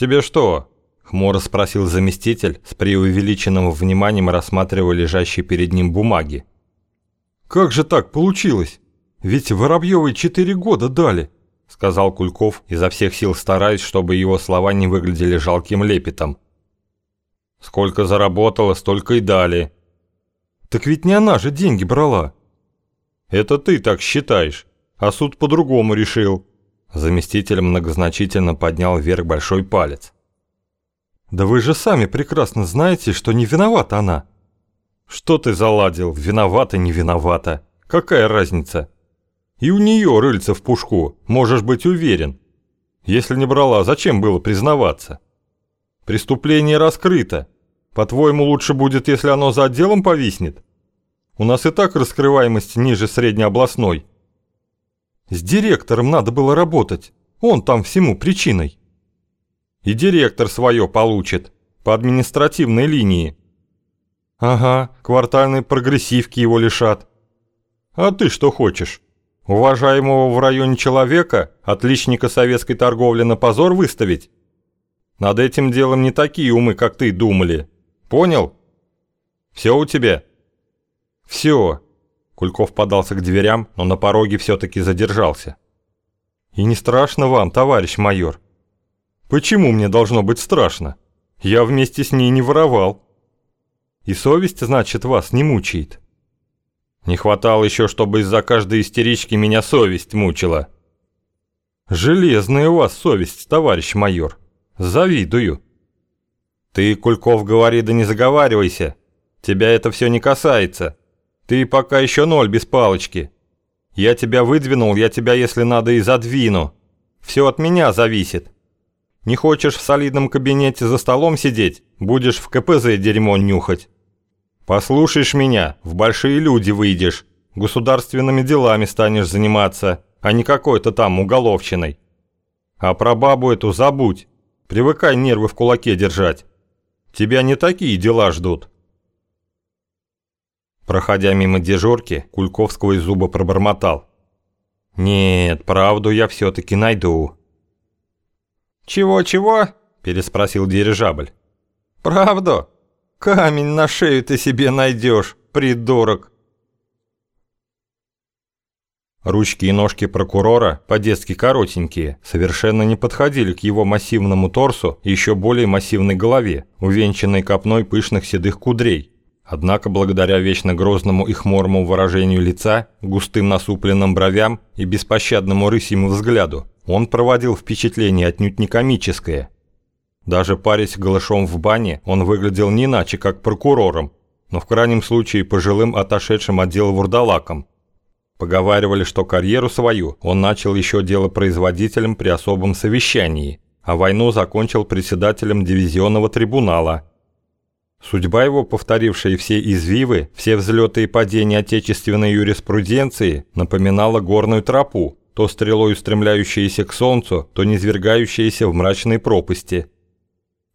«Тебе что?» – хмуро спросил заместитель, с преувеличенным вниманием рассматривая лежащие перед ним бумаги. «Как же так получилось? Ведь Воробьевой четыре года дали», – сказал Кульков, изо всех сил стараясь, чтобы его слова не выглядели жалким лепетом. «Сколько заработала, столько и дали». «Так ведь не она же деньги брала». «Это ты так считаешь, а суд по-другому решил». Заместитель многозначительно поднял вверх большой палец. «Да вы же сами прекрасно знаете, что не виновата она». «Что ты заладил? Виновата, не виновата. Какая разница? И у нее рыльца в пушку, можешь быть уверен. Если не брала, зачем было признаваться? Преступление раскрыто. По-твоему, лучше будет, если оно за отделом повиснет? У нас и так раскрываемость ниже среднеобластной. С директором надо было работать. Он там всему причиной. И директор свое получит. По административной линии. Ага, квартальной прогрессивки его лишат. А ты что хочешь? Уважаемого в районе человека, отличника советской торговли на позор выставить? Над этим делом не такие умы, как ты, думали. Понял? Все у тебя? Все. Кульков подался к дверям, но на пороге все-таки задержался. «И не страшно вам, товарищ майор?» «Почему мне должно быть страшно? Я вместе с ней не воровал». «И совесть, значит, вас не мучает?» «Не хватало еще, чтобы из-за каждой истерички меня совесть мучила». «Железная у вас совесть, товарищ майор. Завидую». «Ты, Кульков, говори да не заговаривайся. Тебя это все не касается». Ты пока еще ноль без палочки. Я тебя выдвинул, я тебя, если надо, и задвину. Все от меня зависит. Не хочешь в солидном кабинете за столом сидеть, будешь в КПЗ дерьмо нюхать. Послушаешь меня, в большие люди выйдешь, государственными делами станешь заниматься, а не какой-то там уголовщиной. А про бабу эту забудь, привыкай нервы в кулаке держать. Тебя не такие дела ждут. Проходя мимо дежурки, Кульков сквозь зубы пробормотал. «Нет, правду я все-таки найду». «Чего-чего?» – переспросил дирижабль. «Правду? Камень на шею ты себе найдешь, придурок!» Ручки и ножки прокурора, по-детски коротенькие, совершенно не подходили к его массивному торсу и еще более массивной голове, увенчанной копной пышных седых кудрей. Однако благодаря вечно грозному и хмурому выражению лица, густым насупленным бровям и беспощадному рысьему взгляду, он проводил впечатление отнюдь не комическое. Даже парясь голышом в бане, он выглядел не иначе, как прокурором, но в крайнем случае пожилым отошедшим отдел вурдалаком. Поговаривали, что карьеру свою он начал еще делопроизводителем при особом совещании, а войну закончил председателем дивизионного трибунала – Судьба его, повторившая все извивы, все взлеты и падения отечественной юриспруденции, напоминала горную тропу, то стрелой устремляющаяся к солнцу, то низвергающаяся в мрачные пропасти.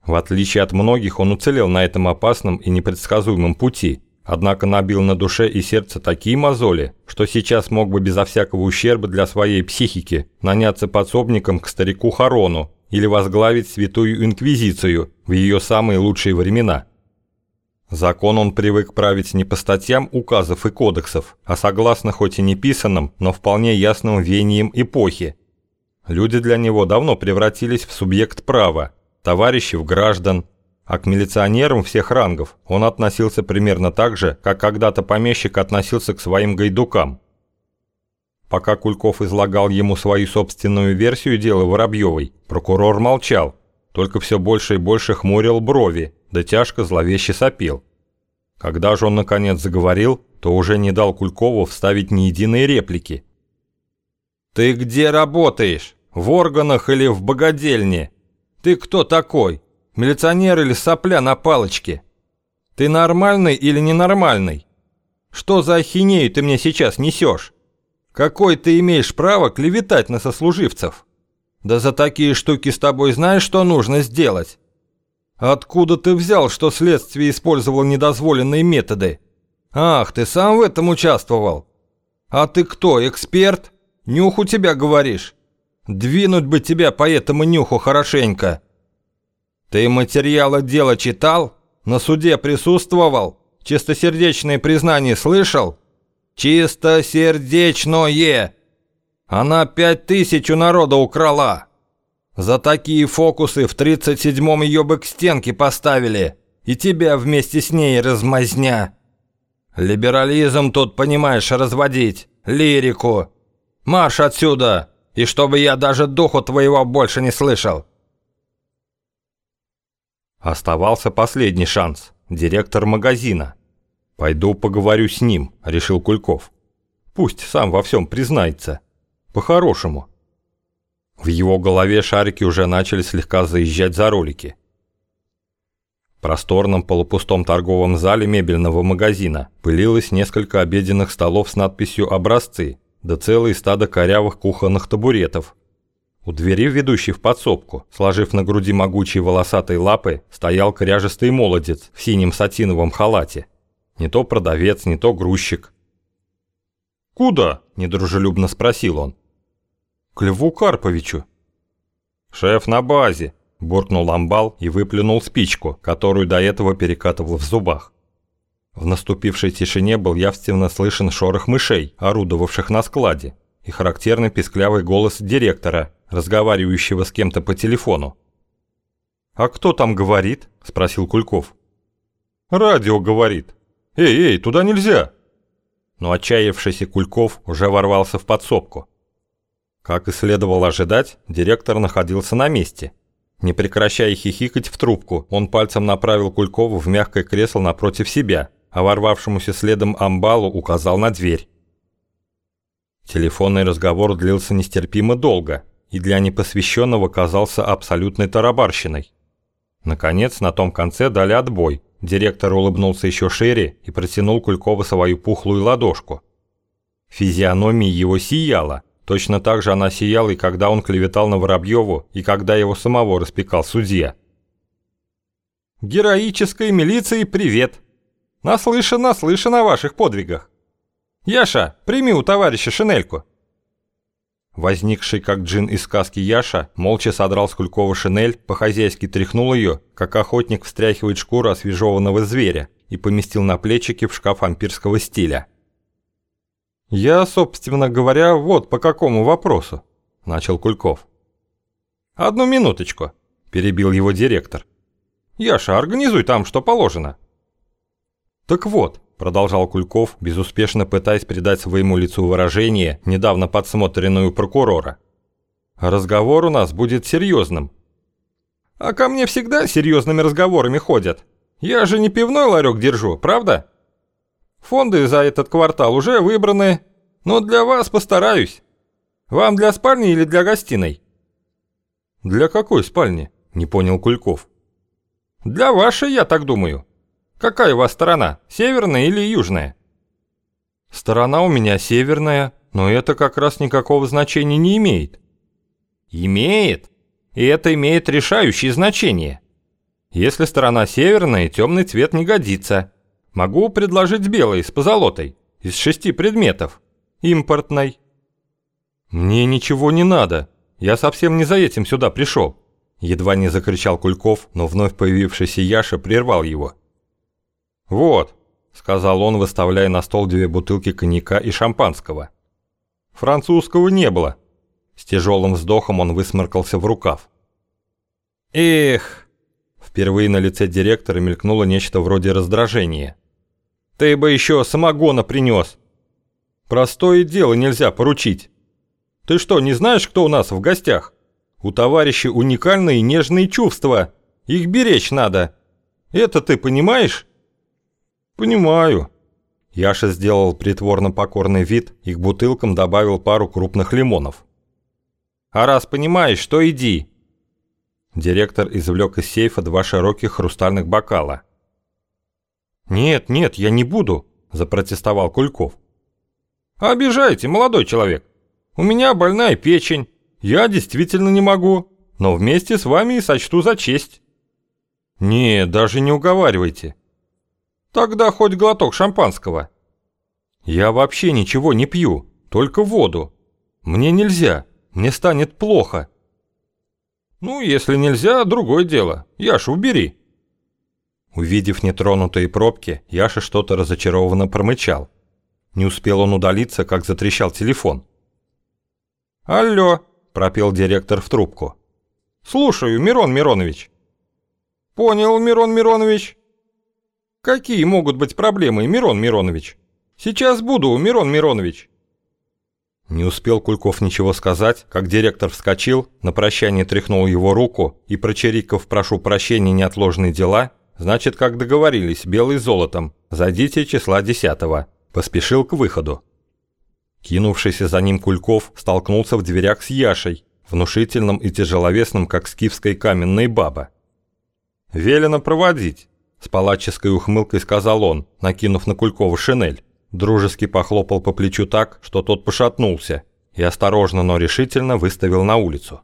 В отличие от многих, он уцелел на этом опасном и непредсказуемом пути, однако набил на душе и сердце такие мозоли, что сейчас мог бы безо всякого ущерба для своей психики наняться подсобником к старику Харону или возглавить святую инквизицию в ее самые лучшие времена. Закон он привык править не по статьям указов и кодексов, а согласно хоть и не писанным, но вполне ясным веяниям эпохи. Люди для него давно превратились в субъект права, товарищи в граждан, а к милиционерам всех рангов он относился примерно так же, как когда-то помещик относился к своим гайдукам. Пока Кульков излагал ему свою собственную версию дела Воробьевой, прокурор молчал, только все больше и больше хмурил брови, да тяжко зловеще сопел. Когда же он наконец заговорил, то уже не дал Кулькову вставить ни единой реплики. «Ты где работаешь? В органах или в богадельне? Ты кто такой? Милиционер или сопля на палочке? Ты нормальный или ненормальный? Что за ахинею ты мне сейчас несешь? Какой ты имеешь право клеветать на сослуживцев? Да за такие штуки с тобой знаешь, что нужно сделать? Откуда ты взял, что следствие использовало недозволенные методы? Ах, ты сам в этом участвовал? А ты кто, эксперт? Нюх у тебя, говоришь? Двинуть бы тебя по этому нюху хорошенько. Ты материалы дела читал? На суде присутствовал? Чистосердечное признание слышал? Чистосердечное! Она пять тысяч у народа украла. За такие фокусы в 37-м ее бы к стенке поставили. И тебя вместе с ней размазня. Либерализм тут, понимаешь, разводить. Лирику. Марш отсюда, и чтобы я даже духу твоего больше не слышал. Оставался последний шанс. Директор магазина. «Пойду поговорю с ним», — решил Кульков. «Пусть сам во всем признается. По-хорошему». В его голове шарики уже начали слегка заезжать за ролики. В просторном полупустом торговом зале мебельного магазина пылилось несколько обеденных столов с надписью «Образцы», да целые стадо корявых кухонных табуретов. У двери, ведущей в подсобку, сложив на груди могучие волосатые лапы, стоял кряжестый молодец в синем сатиновом халате. Не то продавец, не то грузчик. «Куда?» – недружелюбно спросил он. «К Льву Карповичу». «Шеф на базе», – буркнул амбал и выплюнул спичку, которую до этого перекатывал в зубах. В наступившей тишине был явственно слышен шорох мышей, орудовавших на складе, и характерный писклявый голос директора, разговаривающего с кем-то по телефону. «А кто там говорит?» – спросил Кульков. «Радио говорит. Эй, эй, туда нельзя!» Но отчаявшийся Кульков уже ворвался в подсобку. Как и следовало ожидать, директор находился на месте. Не прекращая хихикать в трубку, он пальцем направил Кулькова в мягкое кресло напротив себя – а ворвавшемуся следом амбалу указал на дверь. Телефонный разговор длился нестерпимо долго и для непосвященного казался абсолютной тарабарщиной. Наконец, на том конце дали отбой. Директор улыбнулся еще шире и протянул Кулькова свою пухлую ладошку. Физиономия его сияла. Точно так же она сияла и когда он клеветал на Воробьеву, и когда его самого распекал судья. «Героической милиции привет!» Наслышан, наслышан о ваших подвигах. Яша, прими у товарища шинельку. Возникший как джин из сказки Яша молча содрал с Кулькова шинель, по-хозяйски тряхнул ее, как охотник встряхивает шкуру освежеванного зверя, и поместил на плечики в шкаф ампирского стиля. «Я, собственно говоря, вот по какому вопросу», – начал Кульков. «Одну минуточку», – перебил его директор. «Яша, организуй там, что положено». «Так вот», – продолжал Кульков, безуспешно пытаясь придать своему лицу выражение, недавно подсмотренную прокурора. «Разговор у нас будет серьезным». «А ко мне всегда серьезными разговорами ходят. Я же не пивной ларек держу, правда? Фонды за этот квартал уже выбраны, но для вас постараюсь. Вам для спальни или для гостиной?» «Для какой спальни?» – не понял Кульков. «Для вашей, я так думаю». Какая у вас сторона, северная или южная? Сторона у меня северная, но это как раз никакого значения не имеет. Имеет? И это имеет решающее значение. Если сторона северная, темный цвет не годится. Могу предложить белый с позолотой, из шести предметов. Импортной. Мне ничего не надо. Я совсем не за этим сюда пришел. Едва не закричал Кульков, но вновь появившийся Яша прервал его. «Вот», — сказал он, выставляя на стол две бутылки коньяка и шампанского. «Французского не было». С тяжелым вздохом он высморкался в рукав. «Эх!» Впервые на лице директора мелькнуло нечто вроде раздражения. «Ты бы еще самогона принес!» «Простое дело нельзя поручить!» «Ты что, не знаешь, кто у нас в гостях? У товарища уникальные нежные чувства. Их беречь надо. Это ты понимаешь?» «Понимаю». Яша сделал притворно покорный вид и к бутылкам добавил пару крупных лимонов. «А раз понимаешь, что иди». Директор извлек из сейфа два широких хрустальных бокала. «Нет, нет, я не буду», – запротестовал Кульков. «Обижаете, молодой человек. У меня больная печень. Я действительно не могу, но вместе с вами и сочту за честь». «Не, даже не уговаривайте. Тогда хоть глоток шампанского. Я вообще ничего не пью, только воду. Мне нельзя, мне станет плохо. «Ну, если нельзя, другое дело. Яша, убери». Увидев нетронутые пробки, Яша что-то разочарованно промычал. Не успел он удалиться, как затрещал телефон. «Алло», – пропел директор в трубку. «Слушаю, Мирон Миронович». «Понял, Мирон Миронович». «Какие могут быть проблемы, Мирон Миронович?» «Сейчас буду, Мирон Миронович». Не успел Кульков ничего сказать, как директор вскочил, на прощание тряхнул его руку и, прочериков «прошу прощения, неотложные дела», значит, как договорились, белый золотом, зайдите числа десятого, поспешил к выходу. Кинувшийся за ним Кульков столкнулся в дверях с Яшей, внушительным и тяжеловесным, как скифская каменная баба. «Велено проводить», – с палаческой ухмылкой сказал он, накинув на Кулькова шинель. Дружески похлопал по плечу так, что тот пошатнулся, и осторожно, но решительно выставил на улицу.